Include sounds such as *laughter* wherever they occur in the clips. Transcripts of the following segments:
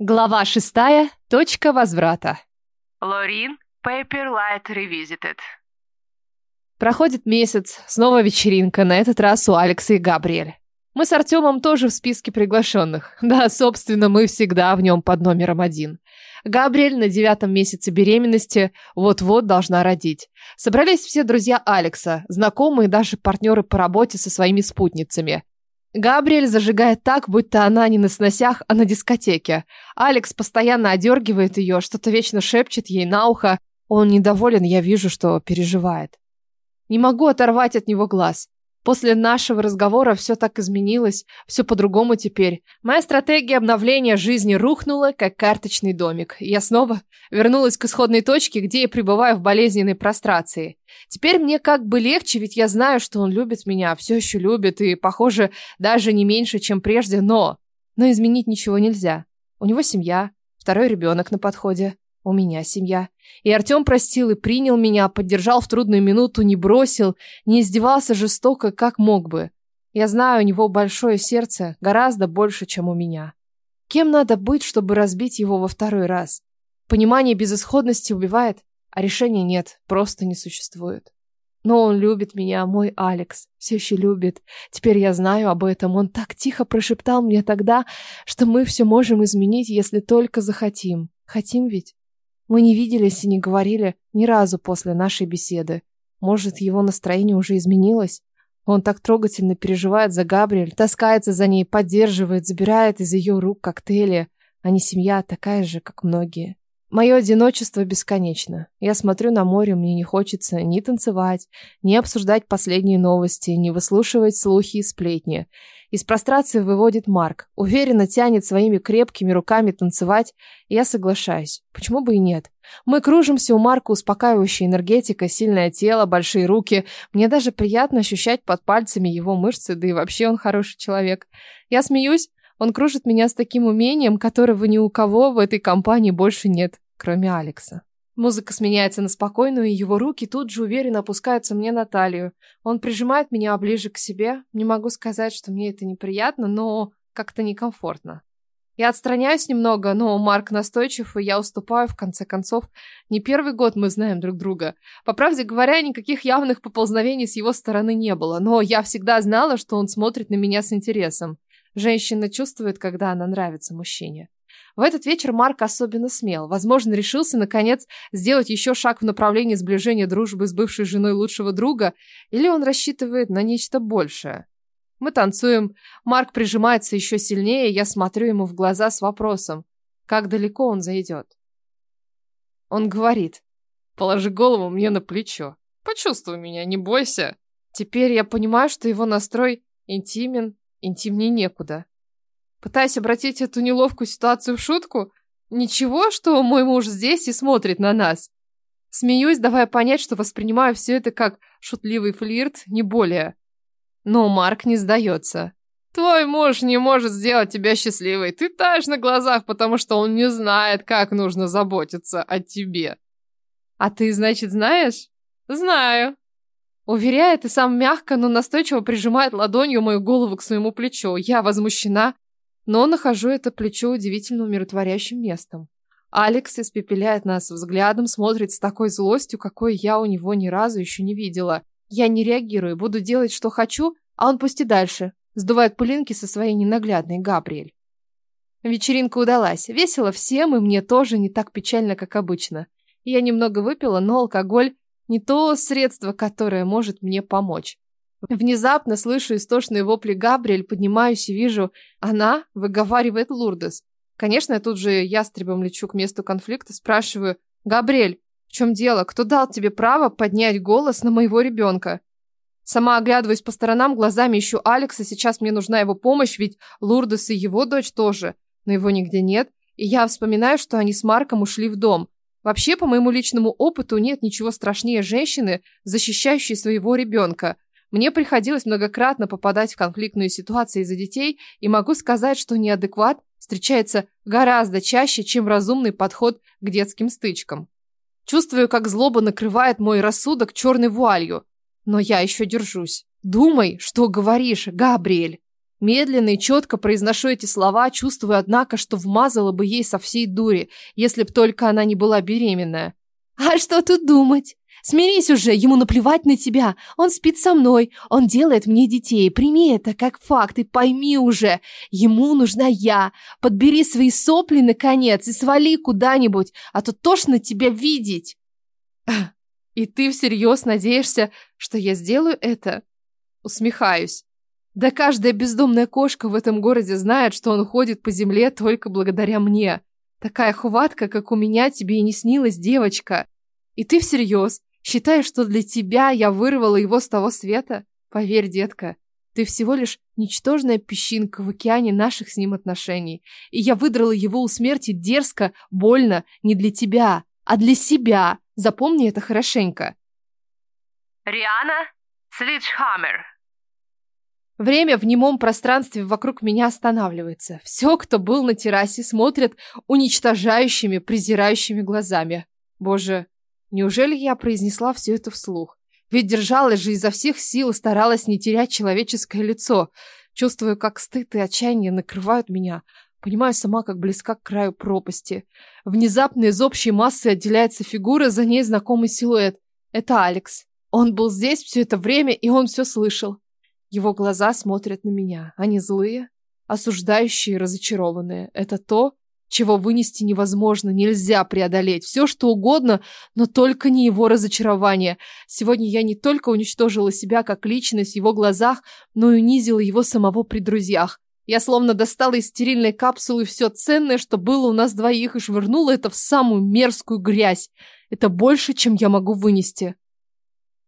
Глава шестая. Точка возврата. Лорин, Paperlight Revisited. Проходит месяц, снова вечеринка, на этот раз у Алекса и Габриэль. Мы с Артемом тоже в списке приглашенных. Да, собственно, мы всегда в нем под номером один. Габриэль на девятом месяце беременности вот-вот должна родить. Собрались все друзья Алекса, знакомые даже партнеры по работе со своими спутницами. Габриэль зажигает так, будто она не на сносях, а на дискотеке. Алекс постоянно одергивает ее, что-то вечно шепчет ей на ухо. Он недоволен, я вижу, что переживает. Не могу оторвать от него глаз. После нашего разговора все так изменилось, все по-другому теперь. Моя стратегия обновления жизни рухнула, как карточный домик. Я снова вернулась к исходной точке, где я пребываю в болезненной прострации. Теперь мне как бы легче, ведь я знаю, что он любит меня, все еще любит, и, похоже, даже не меньше, чем прежде, но... Но изменить ничего нельзя. У него семья, второй ребенок на подходе. У меня семья. И Артем простил и принял меня, поддержал в трудную минуту, не бросил, не издевался жестоко, как мог бы. Я знаю, у него большое сердце, гораздо больше, чем у меня. Кем надо быть, чтобы разбить его во второй раз? Понимание безысходности убивает, а решения нет, просто не существует. Но он любит меня, мой Алекс, все еще любит. Теперь я знаю об этом. Он так тихо прошептал мне тогда, что мы все можем изменить, если только захотим. Хотим ведь? Мы не виделись и не говорили ни разу после нашей беседы. Может, его настроение уже изменилось? Он так трогательно переживает за Габриэль, таскается за ней, поддерживает, забирает из ее рук коктейли. Они семья такая же, как многие. Мое одиночество бесконечно. Я смотрю на море, мне не хочется ни танцевать, ни обсуждать последние новости, ни выслушивать слухи и сплетни. Из прострации выводит Марк. Уверенно тянет своими крепкими руками танцевать. Я соглашаюсь. Почему бы и нет? Мы кружимся, у Марка успокаивающая энергетика, сильное тело, большие руки. Мне даже приятно ощущать под пальцами его мышцы, да и вообще он хороший человек. Я смеюсь, он кружит меня с таким умением, которого ни у кого в этой компании больше нет, кроме Алекса. Музыка сменяется на спокойную, и его руки тут же уверенно опускаются мне на талию. Он прижимает меня ближе к себе. Не могу сказать, что мне это неприятно, но как-то некомфортно. Я отстраняюсь немного, но Марк настойчив, и я уступаю, в конце концов. Не первый год мы знаем друг друга. По правде говоря, никаких явных поползновений с его стороны не было, но я всегда знала, что он смотрит на меня с интересом. Женщина чувствует, когда она нравится мужчине. В этот вечер Марк особенно смел. Возможно, решился, наконец, сделать еще шаг в направлении сближения дружбы с бывшей женой лучшего друга, или он рассчитывает на нечто большее. Мы танцуем, Марк прижимается еще сильнее, я смотрю ему в глаза с вопросом, как далеко он зайдет. Он говорит, положи голову мне на плечо, почувствуй меня, не бойся. Теперь я понимаю, что его настрой интимен, Интимнее некуда. Пытаясь обратить эту неловкую ситуацию в шутку, ничего, что мой муж здесь и смотрит на нас. Смеюсь, давая понять, что воспринимаю все это как шутливый флирт, не более. Но Марк не сдается. Твой муж не может сделать тебя счастливой. Ты таешь на глазах, потому что он не знает, как нужно заботиться о тебе. А ты, значит, знаешь? Знаю. Уверяет и сам мягко, но настойчиво прижимает ладонью мою голову к своему плечу. Я возмущена, но нахожу это плечо удивительно умиротворяющим местом. Алекс испепеляет нас взглядом, смотрит с такой злостью, какой я у него ни разу еще не видела. Я не реагирую, буду делать, что хочу, а он пусть и дальше. Сдувает пылинки со своей ненаглядной Габриэль. Вечеринка удалась. Весело всем, и мне тоже не так печально, как обычно. Я немного выпила, но алкоголь не то средство, которое может мне помочь. Внезапно слышу истошные вопли Габриэль, поднимаюсь и вижу, она выговаривает Лурдес. Конечно, я тут же ястребом лечу к месту конфликта, спрашиваю, «Габриэль, в чем дело? Кто дал тебе право поднять голос на моего ребенка?» Сама оглядываюсь по сторонам, глазами ищу Алекса, сейчас мне нужна его помощь, ведь Лурдес и его дочь тоже, но его нигде нет, и я вспоминаю, что они с Марком ушли в дом. Вообще, по моему личному опыту, нет ничего страшнее женщины, защищающей своего ребенка. Мне приходилось многократно попадать в конфликтные ситуации из-за детей, и могу сказать, что неадекват встречается гораздо чаще, чем разумный подход к детским стычкам. Чувствую, как злоба накрывает мой рассудок черной вуалью. Но я еще держусь. Думай, что говоришь, Габриэль. Медленно и четко произношу эти слова, чувствую, однако, что вмазала бы ей со всей дури, если б только она не была беременная. «А что тут думать? Смирись уже, ему наплевать на тебя. Он спит со мной, он делает мне детей. Прими это как факт и пойми уже, ему нужна я. Подбери свои сопли, наконец, и свали куда-нибудь, а то тошно тебя видеть». «И ты всерьез надеешься, что я сделаю это?» Усмехаюсь. Да каждая бездомная кошка в этом городе знает, что он ходит по земле только благодаря мне. Такая хватка, как у меня, тебе и не снилась, девочка. И ты всерьез считаешь, что для тебя я вырвала его с того света? Поверь, детка, ты всего лишь ничтожная песчинка в океане наших с ним отношений. И я выдрала его у смерти дерзко, больно, не для тебя, а для себя. Запомни это хорошенько. Риана Слитчхаммер. Время в немом пространстве вокруг меня останавливается. Все, кто был на террасе, смотрят уничтожающими, презирающими глазами. Боже, неужели я произнесла все это вслух? Ведь держалась же изо всех сил и старалась не терять человеческое лицо. Чувствую, как стыд и отчаяние накрывают меня. Понимаю сама, как близка к краю пропасти. Внезапно из общей массы отделяется фигура, за ней знакомый силуэт. Это Алекс. Он был здесь все это время, и он все слышал. Его глаза смотрят на меня. Они злые, осуждающие, разочарованные. Это то, чего вынести невозможно, нельзя преодолеть. Все, что угодно, но только не его разочарование. Сегодня я не только уничтожила себя как личность в его глазах, но и унизила его самого при друзьях. Я словно достала из стерильной капсулы все ценное, что было у нас двоих, и швырнула это в самую мерзкую грязь. Это больше, чем я могу вынести.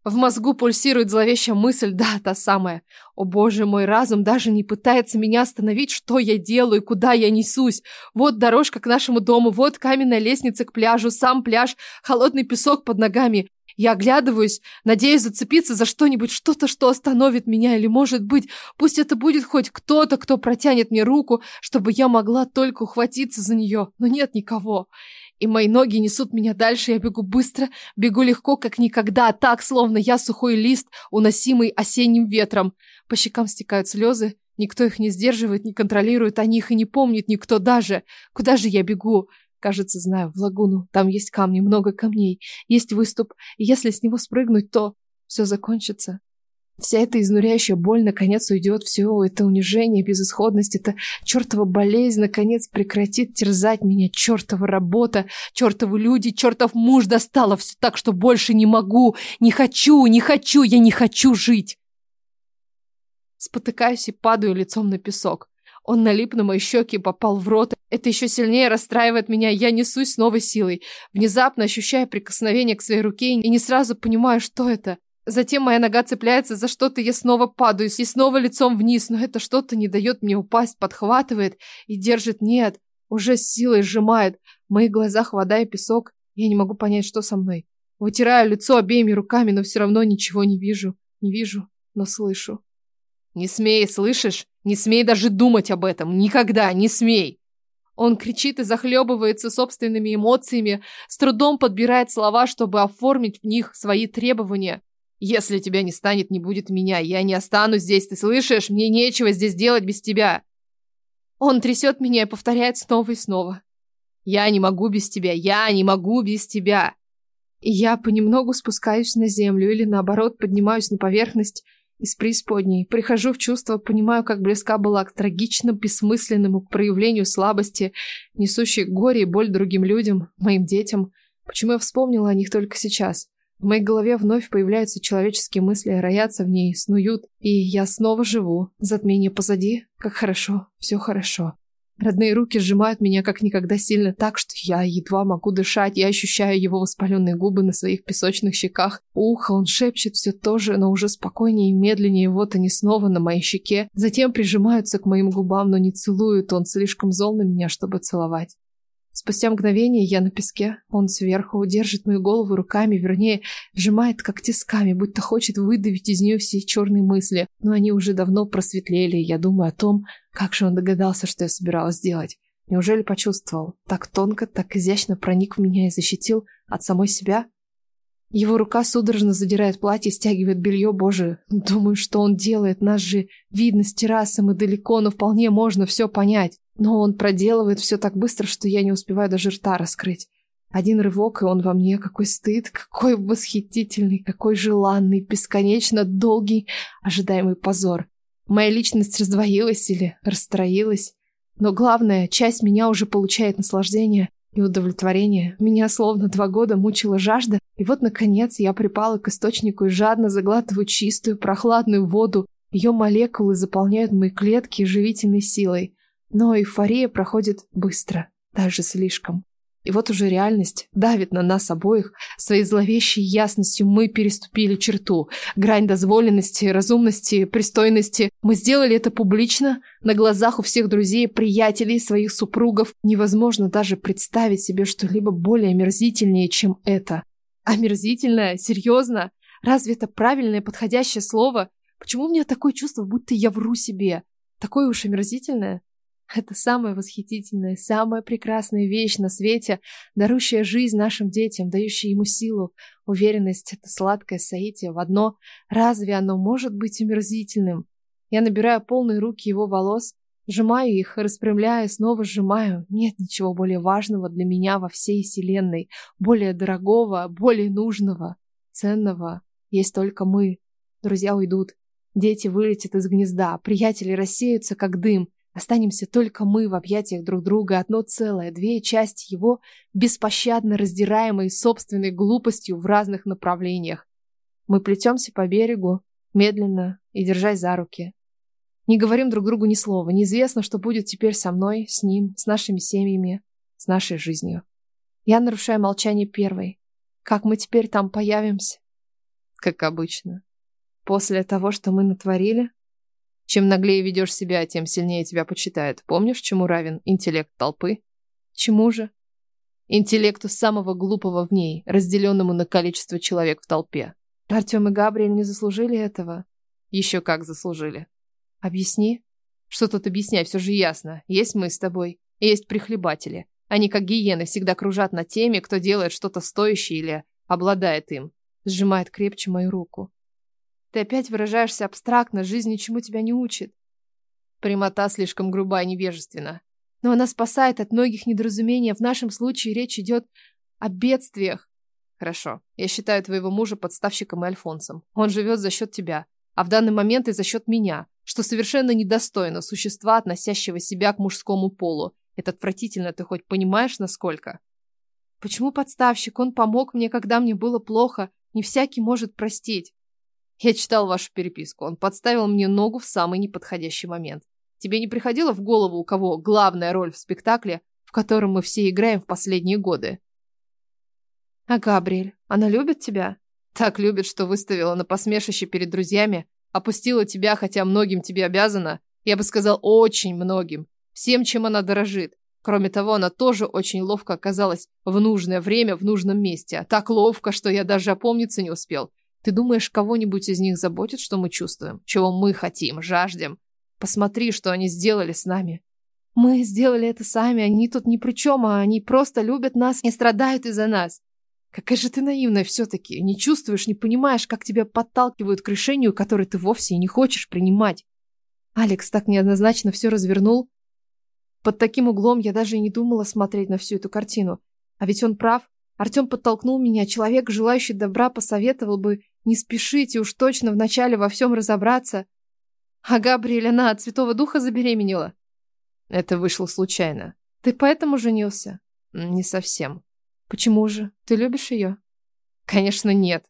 В мозгу пульсирует зловещая мысль, да, та самая. О боже, мой разум даже не пытается меня остановить, что я делаю, куда я несусь. Вот дорожка к нашему дому, вот каменная лестница к пляжу, сам пляж, холодный песок под ногами. Я оглядываюсь, надеюсь зацепиться за что-нибудь, что-то, что остановит меня, или, может быть, пусть это будет хоть кто-то, кто протянет мне руку, чтобы я могла только ухватиться за нее, но нет никого и мои ноги несут меня дальше, я бегу быстро, бегу легко, как никогда, так, словно я сухой лист, уносимый осенним ветром. По щекам стекают слезы, никто их не сдерживает, не контролирует, о них и не помнит никто даже. Куда же я бегу? Кажется, знаю, в лагуну. Там есть камни, много камней, есть выступ, и если с него спрыгнуть, то все закончится. Вся эта изнуряющая боль наконец уйдет, все это унижение, безысходность, это чертова болезнь наконец прекратит терзать меня, чертова работа, чертовы люди, чертов муж достало все так, что больше не могу, не хочу, не хочу, я не хочу жить. Спотыкаюсь и падаю лицом на песок. Он налип на мои щеки попал в рот. Это еще сильнее расстраивает меня. Я несусь с новой силой. Внезапно ощущаю прикосновение к своей руке и не сразу понимаю, что это. Затем моя нога цепляется за что-то, я снова падаю и снова лицом вниз, но это что-то не дает мне упасть, подхватывает и держит. Нет, уже с силой сжимает. В моих глазах вода и песок. Я не могу понять, что со мной. Вытираю лицо обеими руками, но все равно ничего не вижу. Не вижу, но слышу. «Не смей, слышишь? Не смей даже думать об этом. Никогда, не смей!» Он кричит и захлебывается собственными эмоциями, с трудом подбирает слова, чтобы оформить в них свои требования. Если тебя не станет, не будет меня. Я не останусь здесь, ты слышишь? Мне нечего здесь делать без тебя. Он трясет меня и повторяет снова и снова. Я не могу без тебя, я не могу без тебя. И я понемногу спускаюсь на землю или наоборот поднимаюсь на поверхность из преисподней. Прихожу в чувство, понимаю, как близка была к трагичному, бессмысленному, к проявлению слабости, несущей горе и боль другим людям, моим детям. Почему я вспомнила о них только сейчас? В моей голове вновь появляются человеческие мысли, роятся в ней, снуют, и я снова живу. Затмение позади, как хорошо, все хорошо. Родные руки сжимают меня как никогда сильно так, что я едва могу дышать. Я ощущаю его воспаленные губы на своих песочных щеках. Ухо он шепчет все то же, но уже спокойнее и медленнее. Вот они снова на моей щеке. Затем прижимаются к моим губам, но не целуют. Он слишком зол на меня, чтобы целовать. Спустя мгновение я на песке, он сверху, держит мою голову руками, вернее, сжимает как тисками, будто хочет выдавить из нее все черные мысли. Но они уже давно просветлели, я думаю о том, как же он догадался, что я собиралась сделать. Неужели почувствовал? Так тонко, так изящно проник в меня и защитил от самой себя? Его рука судорожно задирает платье, стягивает белье. Боже, думаю, что он делает. Нас же видно с террасы, мы далеко, но вполне можно все понять. Но он проделывает все так быстро, что я не успеваю даже рта раскрыть. Один рывок, и он во мне. Какой стыд, какой восхитительный, какой желанный, бесконечно долгий, ожидаемый позор. Моя личность раздвоилась или расстроилась. Но главное, часть меня уже получает наслаждение и удовлетворение. Меня словно два года мучила жажда, и вот, наконец, я припала к источнику и жадно заглатываю чистую, прохладную воду. Ее молекулы заполняют мои клетки живительной силой. Но эйфория проходит быстро, даже слишком. И вот уже реальность давит на нас обоих. Своей зловещей ясностью мы переступили черту. Грань дозволенности, разумности, пристойности. Мы сделали это публично, на глазах у всех друзей, приятелей, своих супругов. Невозможно даже представить себе что-либо более омерзительнее, чем это. Омерзительное? Серьезно? Разве это правильное подходящее слово? Почему у меня такое чувство, будто я вру себе? Такое уж омерзительное? Это самая восхитительная, самая прекрасная вещь на свете, дарующая жизнь нашим детям, дающая ему силу, уверенность, это сладкое соитие в одно. Разве оно может быть омерзительным? Я набираю полные руки его волос, сжимаю их, распрямляю, снова сжимаю. Нет ничего более важного для меня во всей вселенной, более дорогого, более нужного, ценного. Есть только мы. Друзья уйдут, дети вылетят из гнезда, приятели рассеются, как дым — Останемся только мы в объятиях друг друга, одно целое, две части его, беспощадно раздираемые собственной глупостью в разных направлениях. Мы плетемся по берегу, медленно и держась за руки. Не говорим друг другу ни слова, неизвестно, что будет теперь со мной, с ним, с нашими семьями, с нашей жизнью. Я нарушаю молчание первой. Как мы теперь там появимся? Как обычно. После того, что мы натворили, чем наглее ведешь себя, тем сильнее тебя почитают. Помнишь, чему равен интеллект толпы? Чему же? Интеллекту самого глупого в ней, разделенному на количество человек в толпе. Артем и Габриэль не заслужили этого? Еще как заслужили. Объясни. Что тут объяснять, все же ясно. Есть мы с тобой, есть прихлебатели. Они, как гиены, всегда кружат над теми, кто делает что-то стоящее или обладает им. Сжимает крепче мою руку. Ты опять выражаешься абстрактно, жизнь ничему тебя не учит. Прямота слишком груба и невежественна. Но она спасает от многих недоразумений, в нашем случае речь идет о бедствиях. Хорошо, я считаю твоего мужа подставщиком и альфонсом. Он живет за счет тебя, а в данный момент и за счет меня, что совершенно недостойно существа, относящего себя к мужскому полу. Это отвратительно, ты хоть понимаешь, насколько? Почему подставщик? Он помог мне, когда мне было плохо. Не всякий может простить. Я читал вашу переписку. Он подставил мне ногу в самый неподходящий момент. Тебе не приходило в голову, у кого главная роль в спектакле, в котором мы все играем в последние годы? А Габриэль, она любит тебя? Так любит, что выставила на посмешище перед друзьями, опустила тебя, хотя многим тебе обязана. Я бы сказал, очень многим. Всем, чем она дорожит. Кроме того, она тоже очень ловко оказалась в нужное время в нужном месте. Так ловко, что я даже опомниться не успел. Ты думаешь, кого-нибудь из них заботит, что мы чувствуем? Чего мы хотим, жаждем? Посмотри, что они сделали с нами. Мы сделали это сами, они тут ни при чем, а они просто любят нас и страдают из-за нас. Какая же ты наивная все-таки. Не чувствуешь, не понимаешь, как тебя подталкивают к решению, которое ты вовсе и не хочешь принимать. Алекс так неоднозначно все развернул. Под таким углом я даже и не думала смотреть на всю эту картину. А ведь он прав. Артем подтолкнул меня. Человек, желающий добра, посоветовал бы не спешите уж точно вначале во всем разобраться. А Габриэль, она от Святого Духа забеременела. Это вышло случайно. Ты поэтому женился? Не совсем. Почему же? Ты любишь ее? Конечно, нет.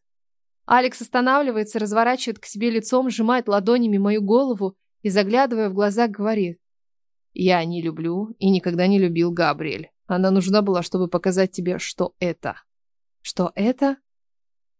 Алекс останавливается, разворачивает к себе лицом, сжимает ладонями мою голову и, заглядывая в глаза, говорит. Я не люблю и никогда не любил Габриэль. Она нужна была, чтобы показать тебе, что это. Что это?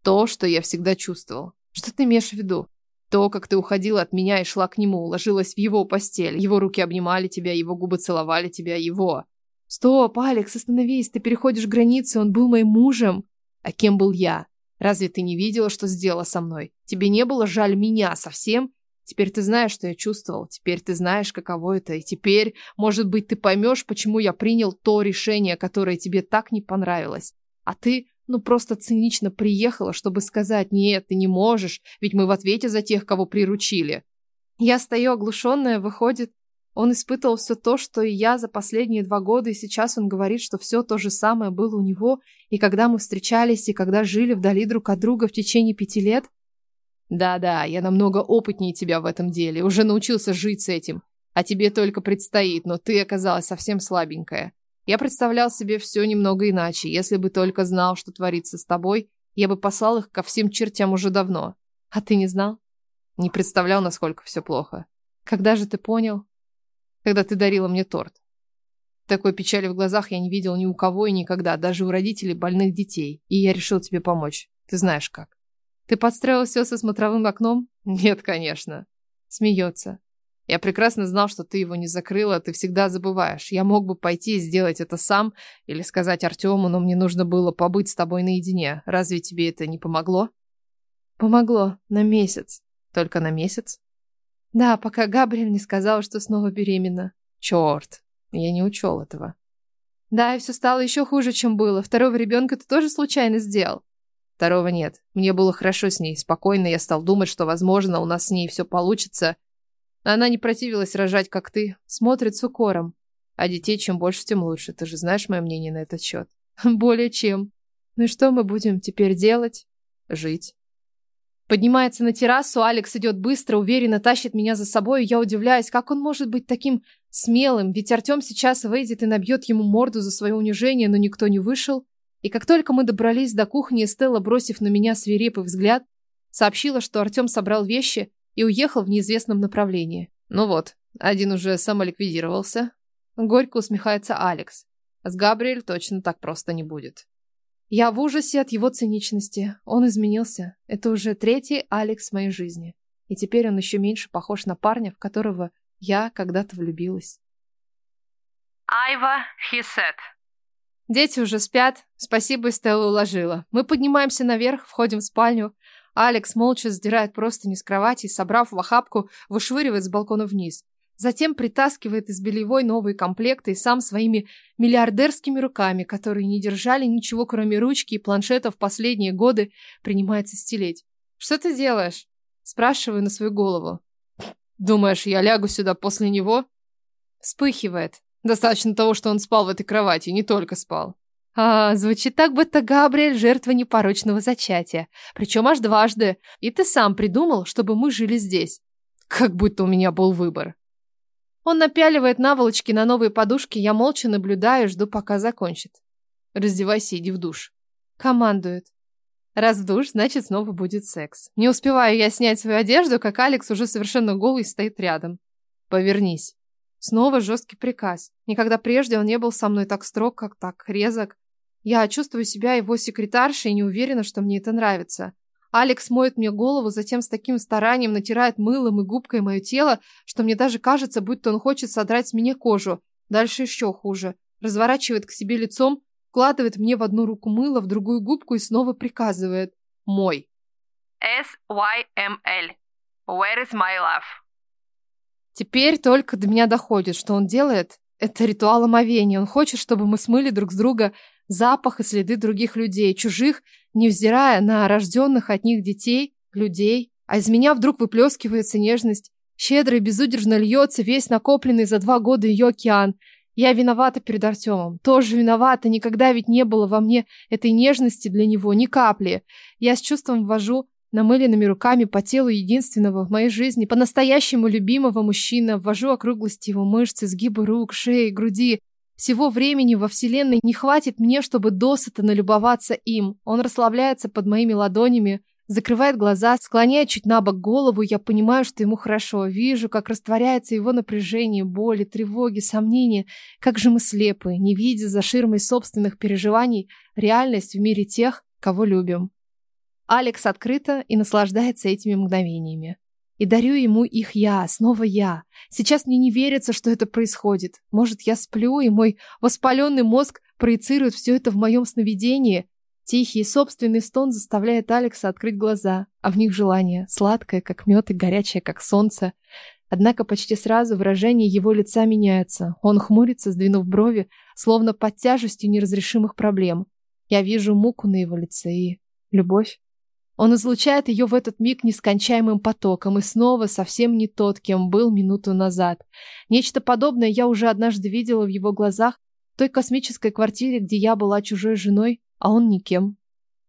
То, что я всегда чувствовал. Что ты имеешь в виду? То, как ты уходила от меня и шла к нему, ложилась в его постель. Его руки обнимали тебя, его губы целовали тебя, его. Стоп, Алекс, остановись, ты переходишь границы, он был моим мужем. А кем был я? Разве ты не видела, что сделала со мной? Тебе не было жаль меня совсем? Теперь ты знаешь, что я чувствовал. Теперь ты знаешь, каково это. И теперь, может быть, ты поймешь, почему я принял то решение, которое тебе так не понравилось. А ты ну просто цинично приехала, чтобы сказать «нет, ты не можешь, ведь мы в ответе за тех, кого приручили». Я стою оглушенная, выходит. Он испытывал все то, что и я за последние два года, и сейчас он говорит, что все то же самое было у него, и когда мы встречались, и когда жили вдали друг от друга в течение пяти лет. Да-да, я намного опытнее тебя в этом деле, уже научился жить с этим. А тебе только предстоит, но ты оказалась совсем слабенькая. Я представлял себе все немного иначе. Если бы только знал, что творится с тобой, я бы послал их ко всем чертям уже давно. А ты не знал? Не представлял, насколько все плохо. Когда же ты понял? Когда ты дарила мне торт. Такой печали в глазах я не видел ни у кого и никогда, даже у родителей больных детей. И я решил тебе помочь. Ты знаешь как. Ты подстроил все со смотровым окном? Нет, конечно. Смеется. Я прекрасно знал, что ты его не закрыла, ты всегда забываешь. Я мог бы пойти и сделать это сам или сказать Артему, но мне нужно было побыть с тобой наедине. Разве тебе это не помогло? Помогло. На месяц. Только на месяц? Да, пока Габриэль не сказал, что снова беременна. Черт, я не учел этого. Да, и все стало еще хуже, чем было. Второго ребенка ты тоже случайно сделал? Второго нет. Мне было хорошо с ней. Спокойно я стал думать, что, возможно, у нас с ней все получится. Она не противилась рожать, как ты. Смотрит с укором. А детей чем больше, тем лучше. Ты же знаешь мое мнение на этот счет. *laughs* Более чем. Ну и что мы будем теперь делать? Жить. Поднимается на террасу, Алекс идет быстро, уверенно тащит меня за собой, и я удивляюсь, как он может быть таким смелым, ведь Артем сейчас выйдет и набьет ему морду за свое унижение, но никто не вышел. И как только мы добрались до кухни, Стелла, бросив на меня свирепый взгляд, сообщила, что Артем собрал вещи и уехал в неизвестном направлении. Ну вот, один уже самоликвидировался. Горько усмехается Алекс. С Габриэль точно так просто не будет. Я в ужасе от его циничности. Он изменился. Это уже третий Алекс в моей жизни. И теперь он еще меньше похож на парня, в которого я когда-то влюбилась. Айва Хисет. Дети уже спят. Спасибо, Стелла уложила. Мы поднимаемся наверх, входим в спальню. Алекс молча сдирает простыни с кровати собрав в охапку, вышвыривает с балкона вниз. Затем притаскивает из бельевой новые комплекты и сам своими миллиардерскими руками, которые не держали ничего, кроме ручки и планшета в последние годы, принимается стелить. «Что ты делаешь?» Спрашиваю на свою голову. «Думаешь, я лягу сюда после него?» Вспыхивает. Достаточно того, что он спал в этой кровати, не только спал. А, звучит так, будто Габриэль жертва непорочного зачатия. Причем аж дважды. И ты сам придумал, чтобы мы жили здесь. Как будто у меня был выбор. Он напяливает наволочки на новые подушки, я молча наблюдаю, жду, пока закончит. Раздевайся, иди в душ. Командует. Раз в душ, значит, снова будет секс. Не успеваю я снять свою одежду, как Алекс уже совершенно голый стоит рядом. Повернись. Снова жесткий приказ. Никогда прежде он не был со мной так строг, как так резок. Я чувствую себя его секретаршей и не уверена, что мне это нравится. Алекс моет мне голову, затем с таким старанием натирает мылом и губкой мое тело, что мне даже кажется, будто он хочет содрать с меня кожу. Дальше еще хуже. Разворачивает к себе лицом, вкладывает мне в одну руку мыло, в другую губку и снова приказывает. Мой. S-Y-M-L. Where is my love? Теперь только до меня доходит, что он делает. Это ритуал омовения. Он хочет, чтобы мы смыли друг с друга запах и следы других людей, чужих, невзирая на рожденных от них детей, людей. А из меня вдруг выплескивается нежность. Щедро и безудержно льется весь накопленный за два года ее океан. Я виновата перед Артемом. Тоже виновата. Никогда ведь не было во мне этой нежности для него, ни капли. Я с чувством ввожу намыленными руками по телу единственного в моей жизни, по-настоящему любимого мужчины, ввожу округлости его мышц, изгибы рук, шеи, груди. Всего времени во вселенной не хватит мне, чтобы досыта налюбоваться им. Он расслабляется под моими ладонями, закрывает глаза, склоняет чуть на бок голову. Я понимаю, что ему хорошо. Вижу, как растворяется его напряжение, боли, тревоги, сомнения. Как же мы слепы, не видя за ширмой собственных переживаний реальность в мире тех, кого любим. Алекс открыто и наслаждается этими мгновениями. И дарю ему их я, снова я. Сейчас мне не верится, что это происходит. Может, я сплю, и мой воспаленный мозг проецирует все это в моем сновидении. Тихий собственный стон заставляет Алекса открыть глаза, а в них желание, сладкое, как мед, и горячее, как солнце. Однако почти сразу выражение его лица меняется. Он хмурится, сдвинув брови, словно под тяжестью неразрешимых проблем. Я вижу муку на его лице и любовь. Он излучает ее в этот миг нескончаемым потоком и снова совсем не тот, кем был минуту назад. Нечто подобное я уже однажды видела в его глазах в той космической квартире, где я была чужой женой, а он никем.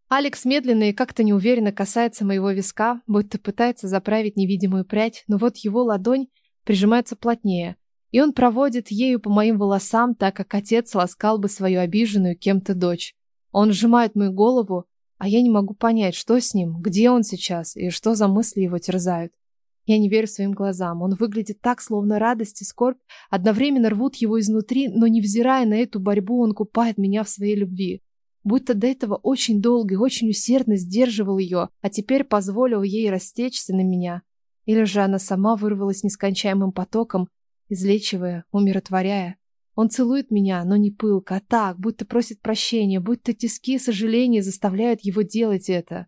Алекс медленно и как-то неуверенно касается моего виска, будто пытается заправить невидимую прядь, но вот его ладонь прижимается плотнее, и он проводит ею по моим волосам, так как отец ласкал бы свою обиженную кем-то дочь. Он сжимает мою голову, а я не могу понять, что с ним, где он сейчас и что за мысли его терзают. Я не верю своим глазам. Он выглядит так, словно радость и скорбь одновременно рвут его изнутри, но невзирая на эту борьбу, он купает меня в своей любви будто до этого очень долго и очень усердно сдерживал ее, а теперь позволил ей растечься на меня. Или же она сама вырвалась нескончаемым потоком, излечивая, умиротворяя. Он целует меня, но не пылко, а так, будто просит прощения, будто тиски сожаления заставляют его делать это.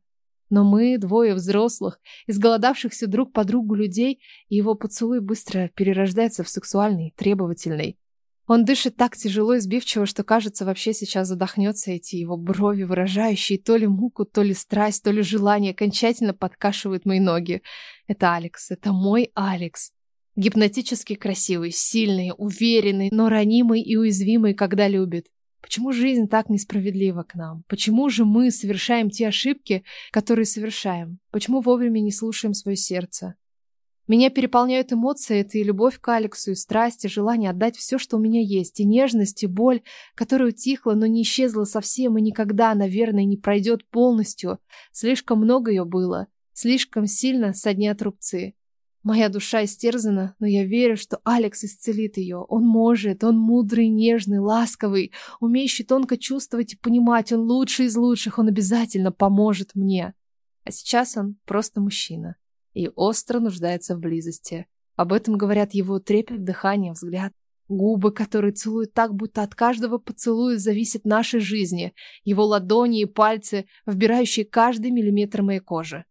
Но мы, двое взрослых, изголодавшихся друг по другу людей, и его поцелуй быстро перерождается в сексуальный, требовательный. Он дышит так тяжело и сбивчиво, что, кажется, вообще сейчас задохнется эти его брови, выражающие то ли муку, то ли страсть, то ли желание, окончательно подкашивают мои ноги. Это Алекс, это мой Алекс. Гипнотически красивый, сильный, уверенный, но ранимый и уязвимый, когда любит. Почему жизнь так несправедлива к нам? Почему же мы совершаем те ошибки, которые совершаем? Почему вовремя не слушаем свое сердце? Меня переполняют эмоции, это и любовь к Алексу, и страсть, и желание отдать все, что у меня есть, и нежность, и боль, которая утихла, но не исчезла совсем и никогда, наверное, не пройдет полностью. Слишком много ее было, слишком сильно соднят рубцы. Моя душа истерзана, но я верю, что Алекс исцелит ее. Он может, он мудрый, нежный, ласковый, умеющий тонко чувствовать и понимать. Он лучший из лучших, он обязательно поможет мне. А сейчас он просто мужчина и остро нуждается в близости. Об этом говорят его трепет, дыхание, взгляд. Губы, которые целуют так, будто от каждого поцелуя зависит нашей жизни, его ладони и пальцы, вбирающие каждый миллиметр моей кожи.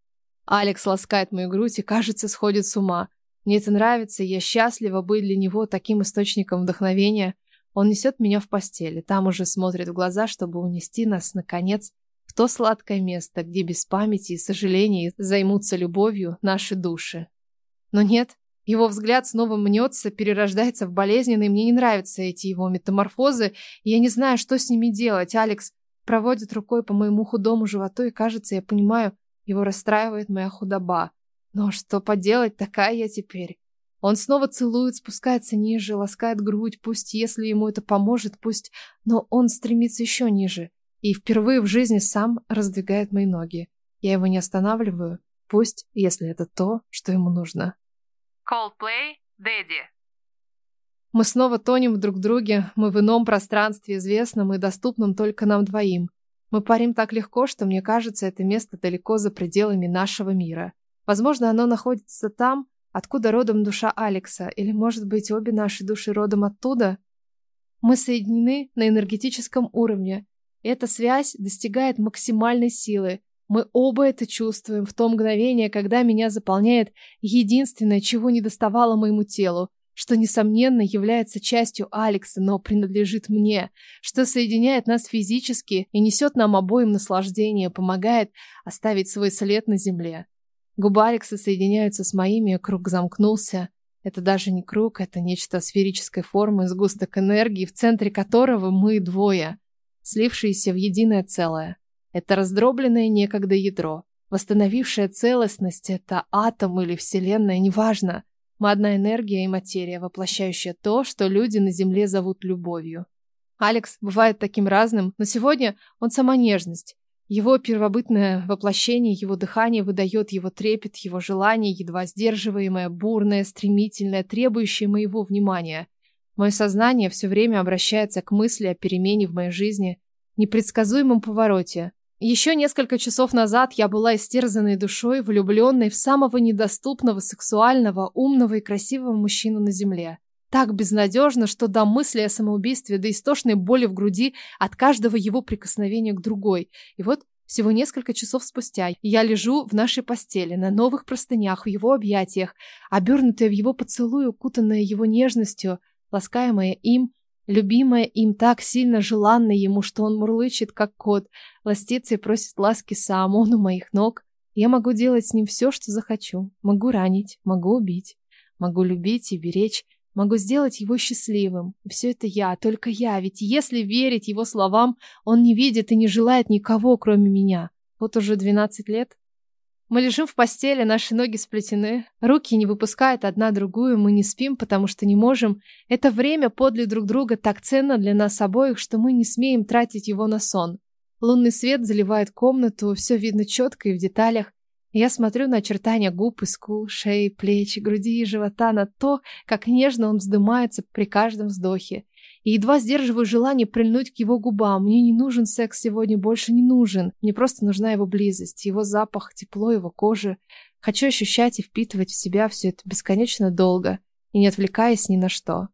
Алекс ласкает мою грудь и, кажется, сходит с ума. Мне это нравится, я счастлива быть для него таким источником вдохновения. Он несет меня в постель, и там уже смотрит в глаза, чтобы унести нас, наконец, в то сладкое место, где без памяти и сожалений займутся любовью наши души. Но нет, его взгляд снова мнется, перерождается в болезненный, мне не нравятся эти его метаморфозы, и я не знаю, что с ними делать. Алекс проводит рукой по моему худому животу, и кажется, я понимаю, его расстраивает моя худоба. Но что поделать, такая я теперь. Он снова целует, спускается ниже, ласкает грудь, пусть, если ему это поможет, пусть, но он стремится еще ниже и впервые в жизни сам раздвигает мои ноги. Я его не останавливаю, пусть, если это то, что ему нужно. Coldplay, Daddy. Мы снова тонем друг в друге, мы в ином пространстве, известном и доступном только нам двоим. Мы парим так легко, что мне кажется, это место далеко за пределами нашего мира. Возможно, оно находится там, откуда родом душа Алекса, или, может быть, обе наши души родом оттуда? Мы соединены на энергетическом уровне, эта связь достигает максимальной силы. Мы оба это чувствуем в то мгновение, когда меня заполняет единственное, чего не доставало моему телу, что, несомненно, является частью Алекса, но принадлежит мне, что соединяет нас физически и несет нам обоим наслаждение, помогает оставить свой след на земле. Губы Алекса соединяются с моими, круг замкнулся. Это даже не круг, это нечто сферической формы, сгусток энергии, в центре которого мы двое слившиеся в единое целое. Это раздробленное некогда ядро. Восстановившая целостность – это атом или вселенная, неважно. Мы одна энергия и материя, воплощающая то, что люди на Земле зовут любовью. Алекс бывает таким разным, но сегодня он сама нежность. Его первобытное воплощение, его дыхание выдает его трепет, его желание, едва сдерживаемое, бурное, стремительное, требующее моего внимания. Мое сознание все время обращается к мысли о перемене в моей жизни, непредсказуемом повороте. Еще несколько часов назад я была истерзанной душой, влюбленной в самого недоступного, сексуального, умного и красивого мужчину на земле. Так безнадежно, что до мысли о самоубийстве, до истошной боли в груди от каждого его прикосновения к другой. И вот всего несколько часов спустя я лежу в нашей постели, на новых простынях, в его объятиях, обернутая в его поцелуй, укутанная его нежностью – ласкаемая им, Любимая им так сильно желанная ему, что он мурлычет, как кот, ластится и просит ласки сам, он у моих ног. Я могу делать с ним все, что захочу. Могу ранить, могу убить. Могу любить и беречь. Могу сделать его счастливым. Все это я, только я. Ведь если верить его словам, он не видит и не желает никого, кроме меня. Вот уже 12 лет. Мы лежим в постели, наши ноги сплетены, руки не выпускают одна другую, мы не спим, потому что не можем. Это время подле друг друга так ценно для нас обоих, что мы не смеем тратить его на сон. Лунный свет заливает комнату, все видно четко и в деталях. Я смотрю на очертания губ и скул, шеи, плеч, груди и живота, на то, как нежно он вздымается при каждом вздохе и едва сдерживаю желание прильнуть к его губам. Мне не нужен секс сегодня, больше не нужен. Мне просто нужна его близость, его запах, тепло его кожи. Хочу ощущать и впитывать в себя все это бесконечно долго и не отвлекаясь ни на что.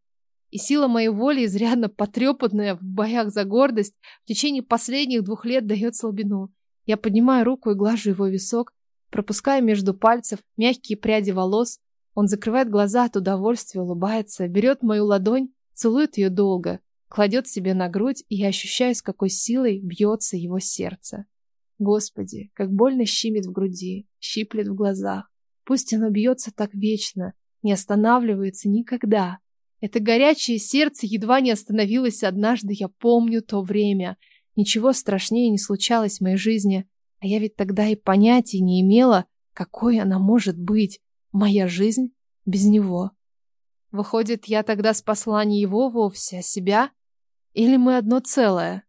И сила моей воли, изрядно потрепанная в боях за гордость, в течение последних двух лет дает слабину. Я поднимаю руку и глажу его висок, пропуская между пальцев мягкие пряди волос. Он закрывает глаза от удовольствия, улыбается, берет мою ладонь Целует ее долго, кладет себе на грудь, и я ощущаю, с какой силой бьется его сердце. Господи, как больно щемит в груди, щиплет в глазах. Пусть оно бьется так вечно, не останавливается никогда. Это горячее сердце едва не остановилось однажды, я помню то время. Ничего страшнее не случалось в моей жизни, а я ведь тогда и понятия не имела, какой она может быть, моя жизнь без него. Выходит, я тогда спасла не его вовсе, а себя? Или мы одно целое?